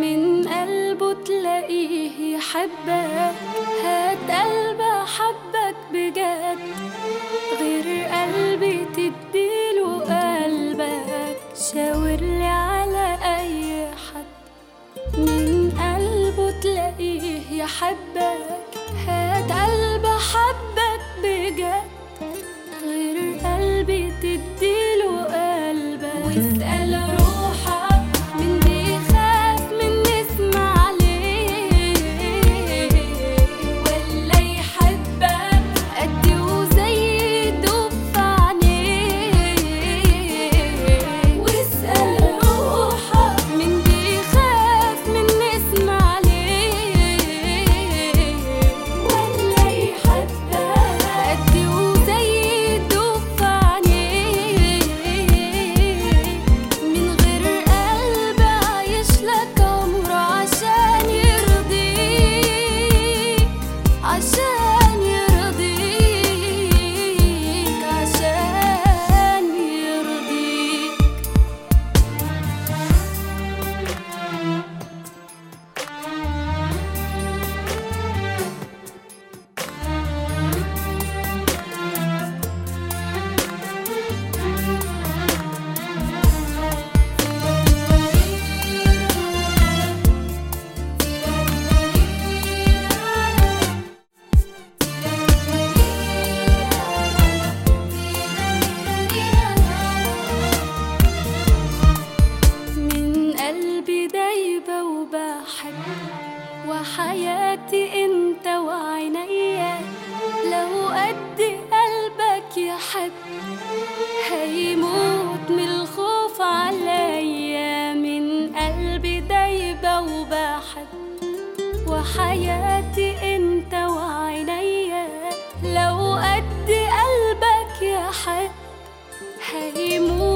من قلبه تلاقيه يحبك هات قلب حبك بجد. غير قلبي تديله قلبك شاورلي على أي حد. من قلبه تلاقيه يحبك وحياتي انت وعينيا لو قد قلبك يحب هيموت من الخوف عليا. من قلبي دايبة وبحب وحياتي انت وعينيا لو قد قلبك يحب هيموت من